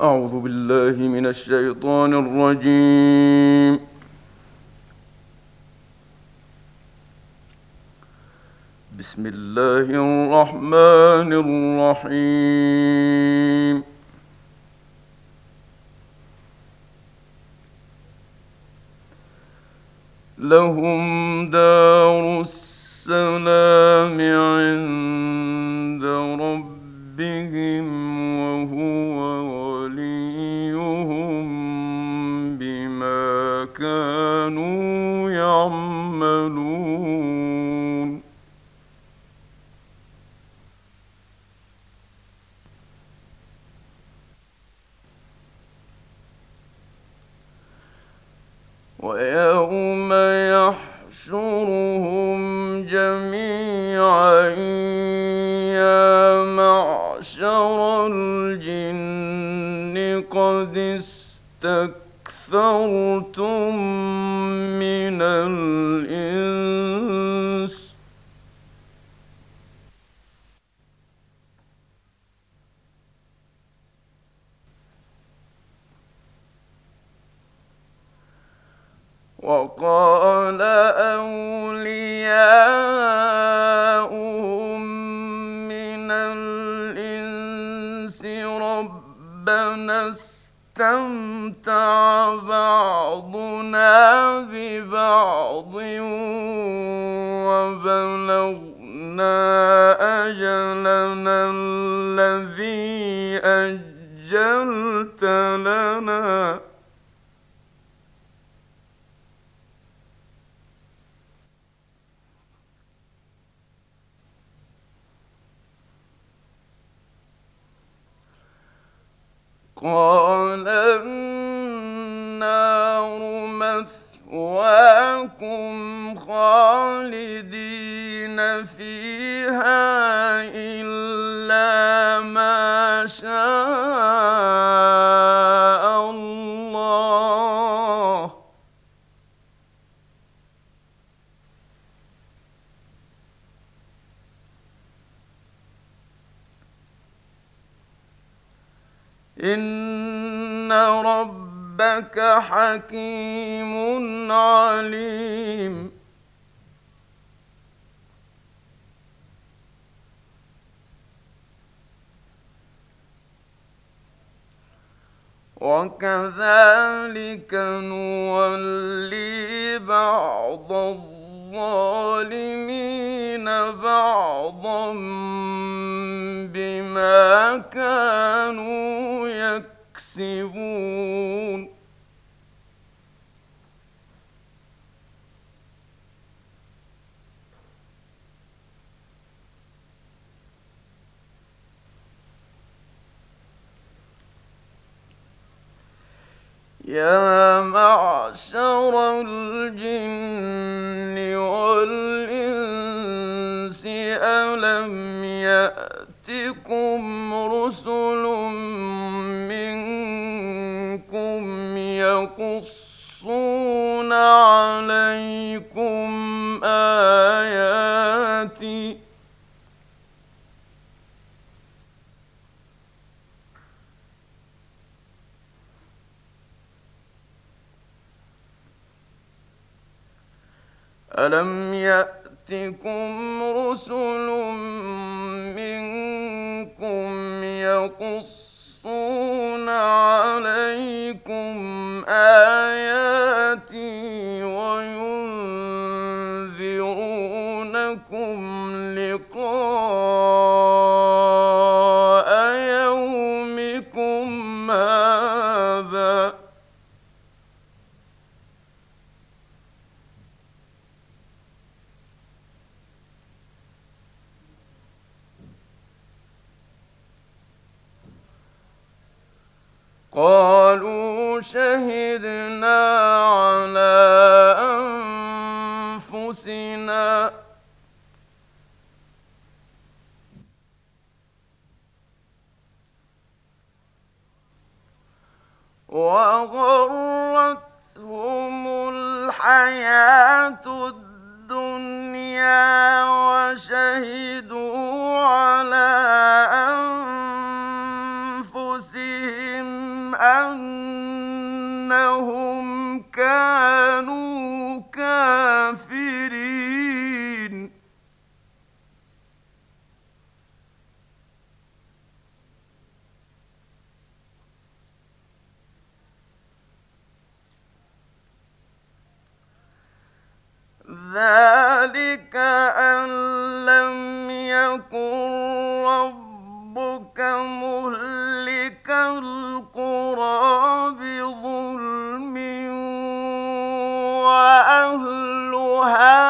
أعوذ بالله من الشيطان الرجيم. بسم الله الرحمن الرحيم. لهم دار السلام. كانوا يعملون. ويوم يحشرهم جميعا يا معشر الجن قد استكثرتم من الإنس. وقال أولياؤهم استمتع بعضنا ببعض وبلغنا أجلنا الذي أجلت لنا. قال النار مثواكم خالدين فيها ربك حكيم عليم. وكذلك نولي بعض الظالمين بعضا بما كانوا يكسبون. يا معشر الجن والإنس ألم يأتكم رسل منكم يقصون عليكم آياتي ألم يأتكم رسل منكم يقصون عليكم آياتي وغرتهم الحياة الدنيا وشهدوا وأهلها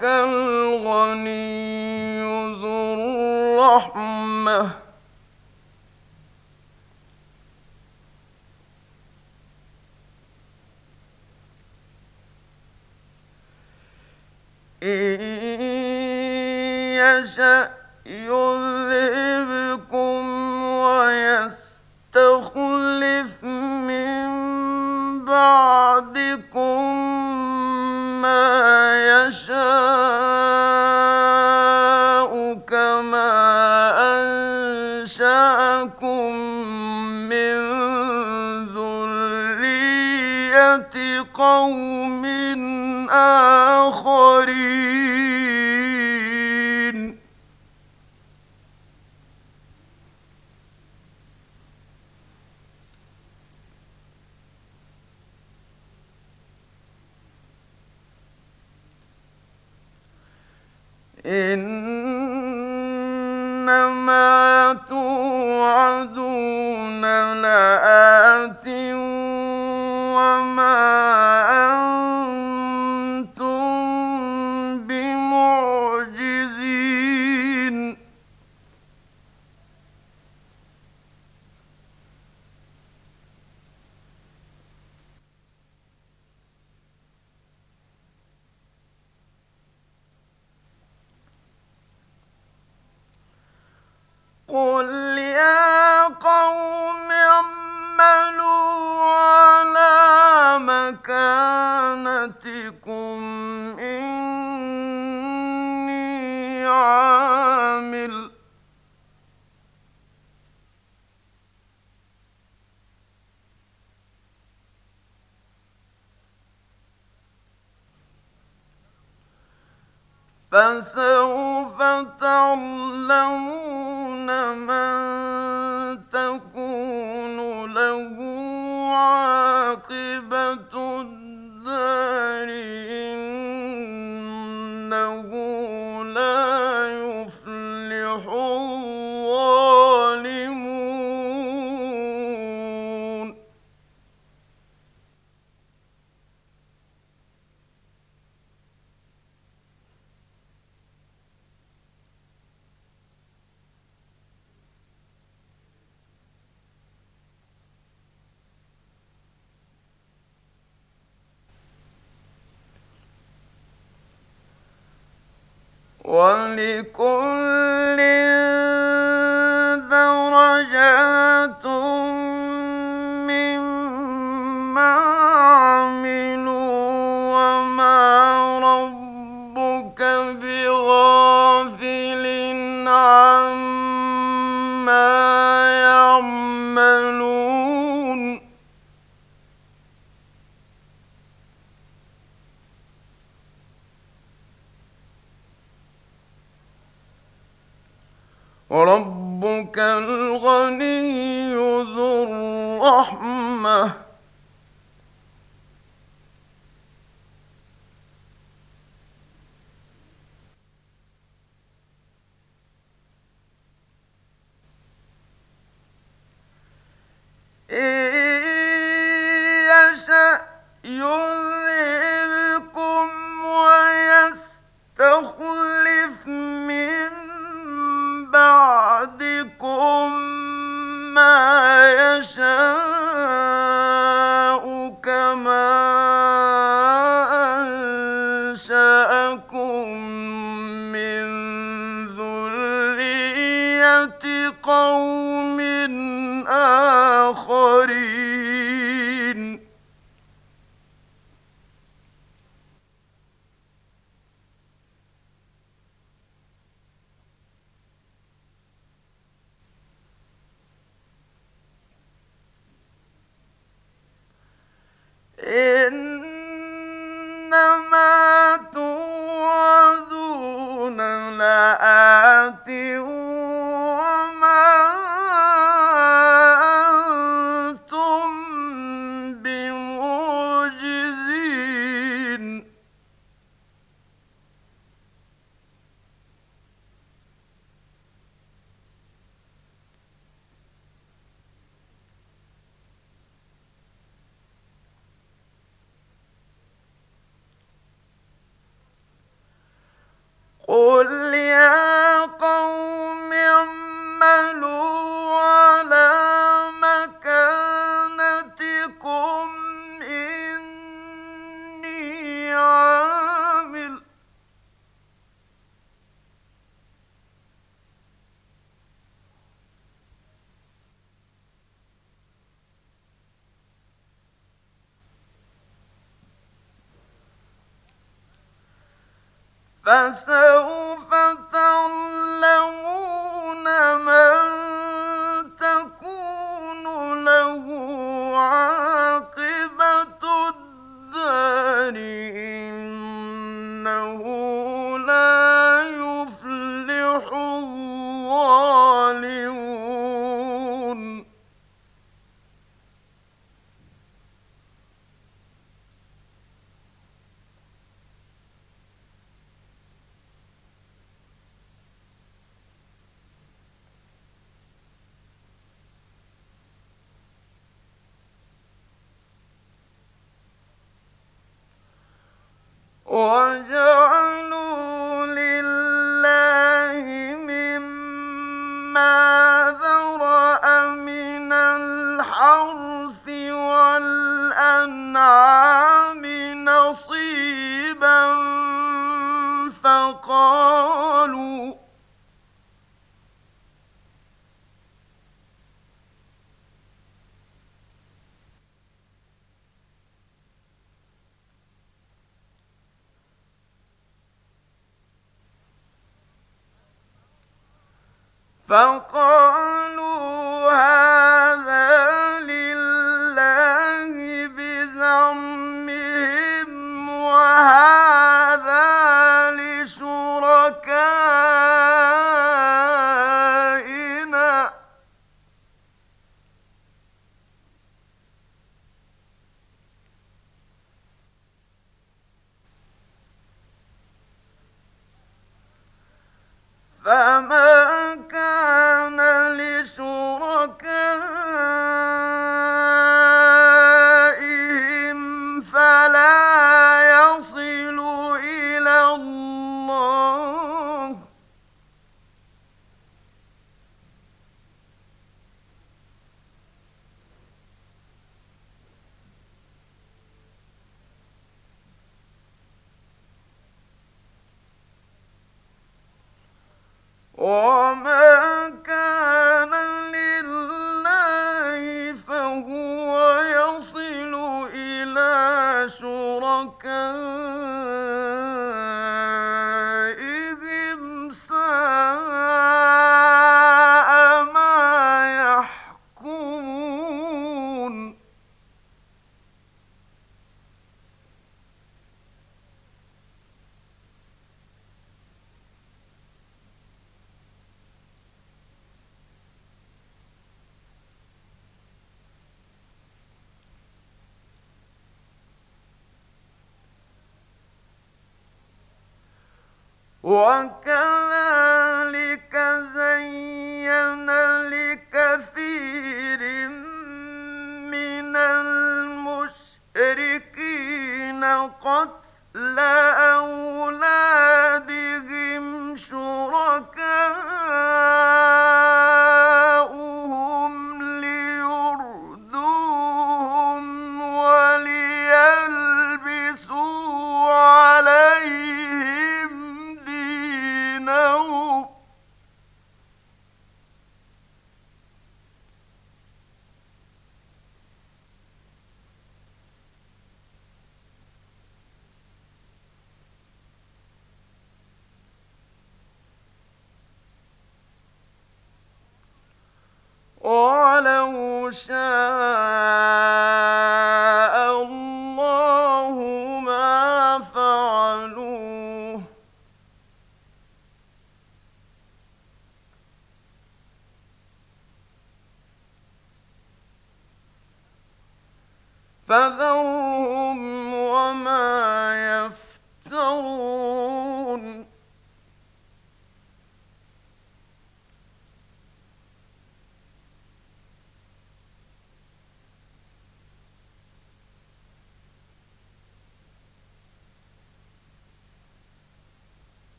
كالغني in أمانتكم إني عامل فسوف تعلمون من تكون له عاقبة الدين الأخبار إن ولكل فسوف فقالوا هذا لله بزعمهم وهذا لشركائنا. فما وكذلك زين لكثير من المشركين قتل أولادهم شَيْءٍ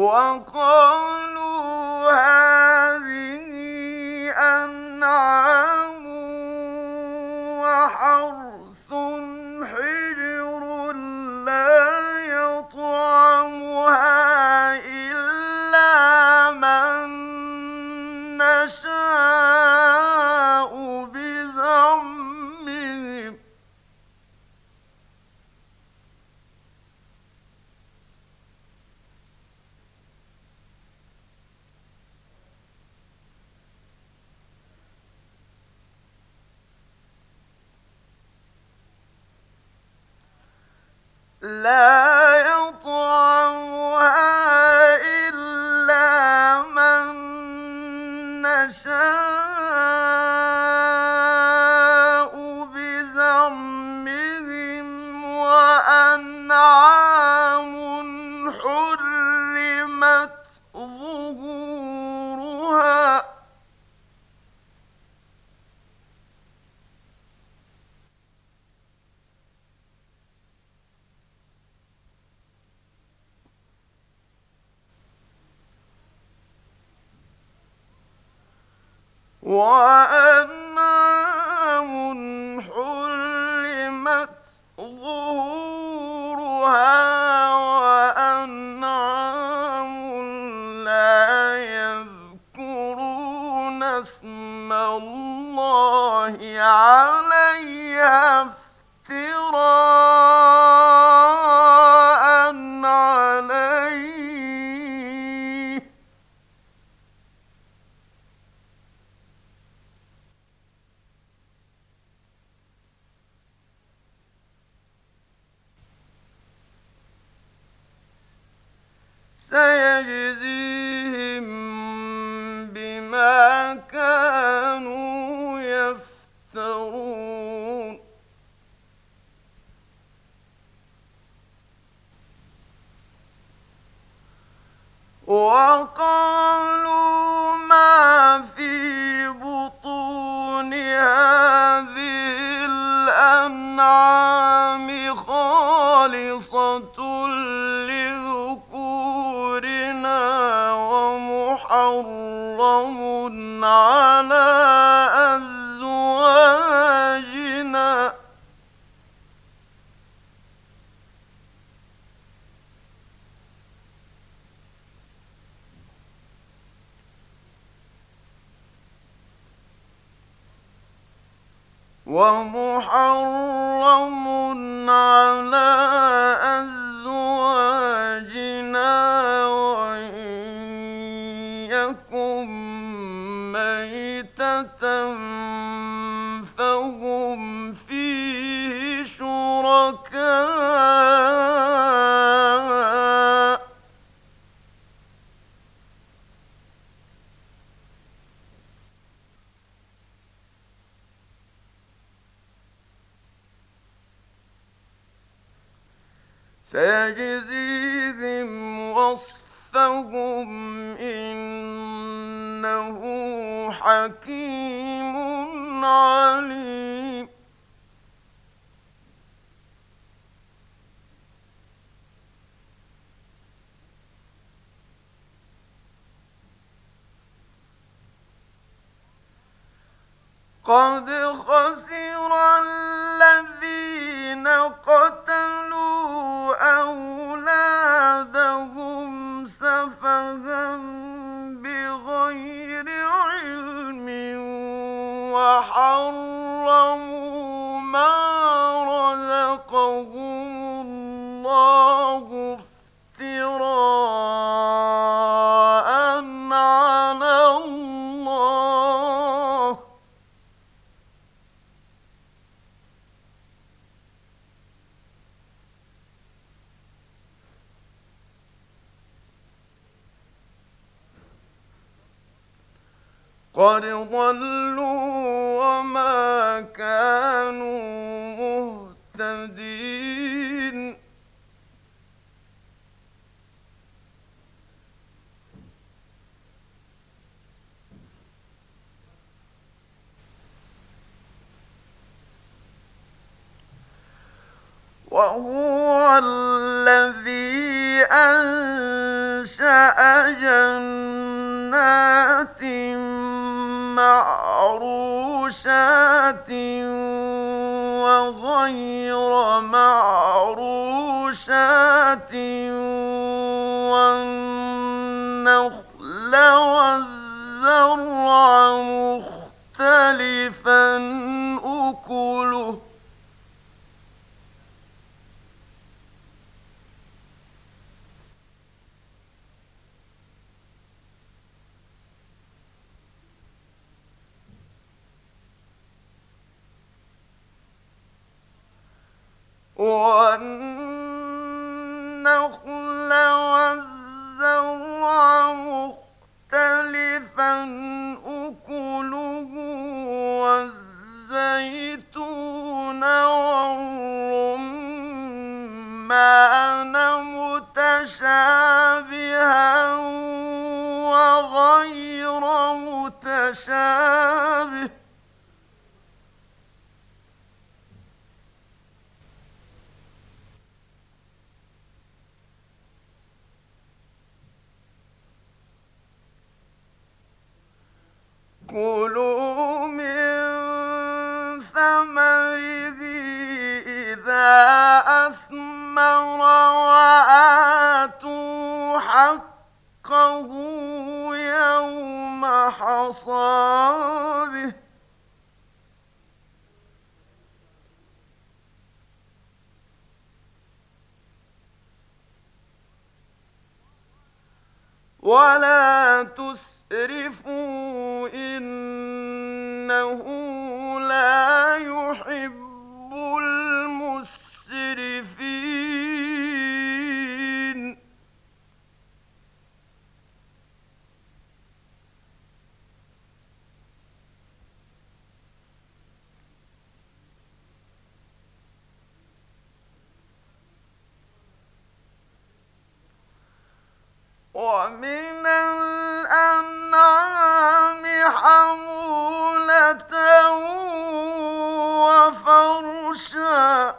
وقالوا هذا What. say ومحرم على قد خسر الذين قتلوا وهو الذي أنشأ جنات وغير والنخل والزرع مختلفا أكله والنخل والزرع مختلفا أكله والزيتون والرمان متشابها وغير متشابه. كلوا من ثمره إذا أثمر وآتوا حقه يوم ولا تسرفوا إنه لا يحب المسرفين. ومن الأنعام حمولة وفرشا.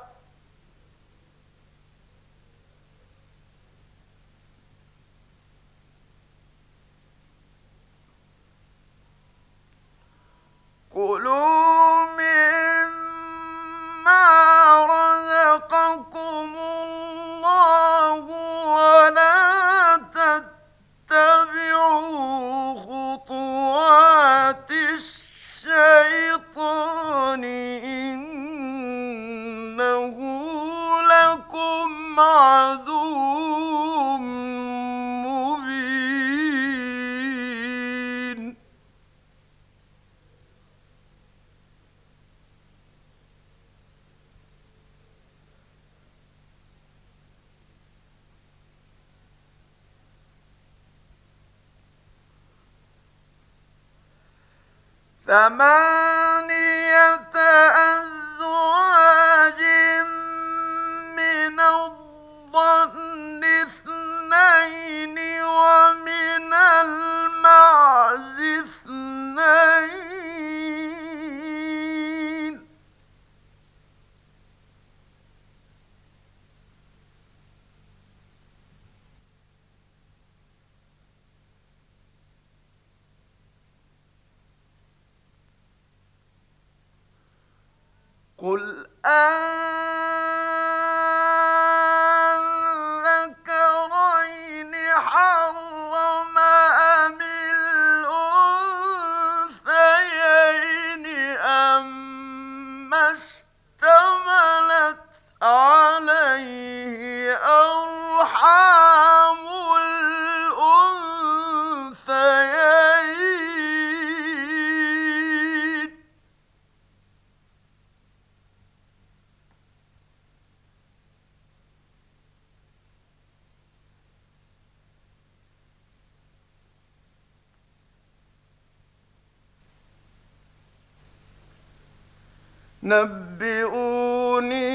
نبئوني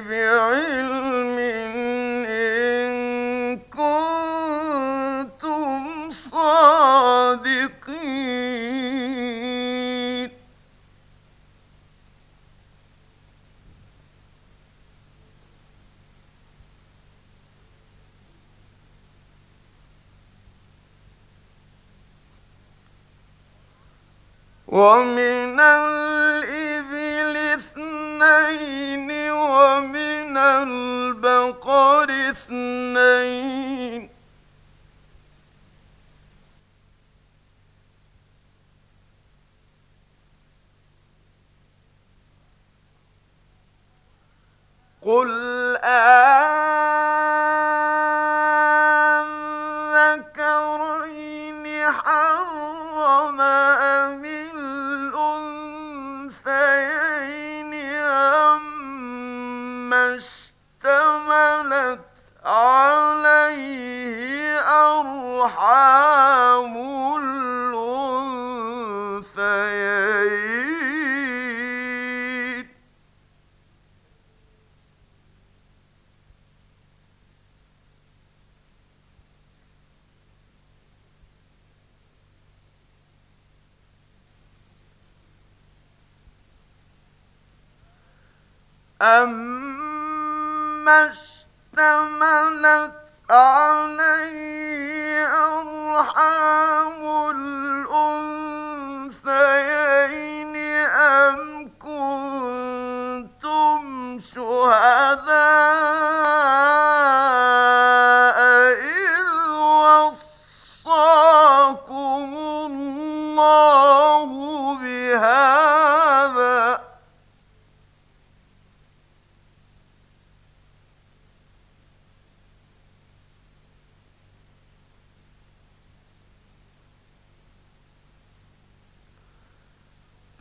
بعلم الأول اثنين. قل آه أما اشتملت عليه أرحام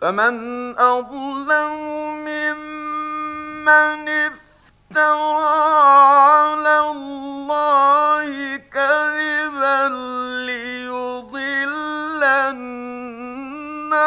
فمن أظلم ممن افترى على الله كذبا ليضل الناس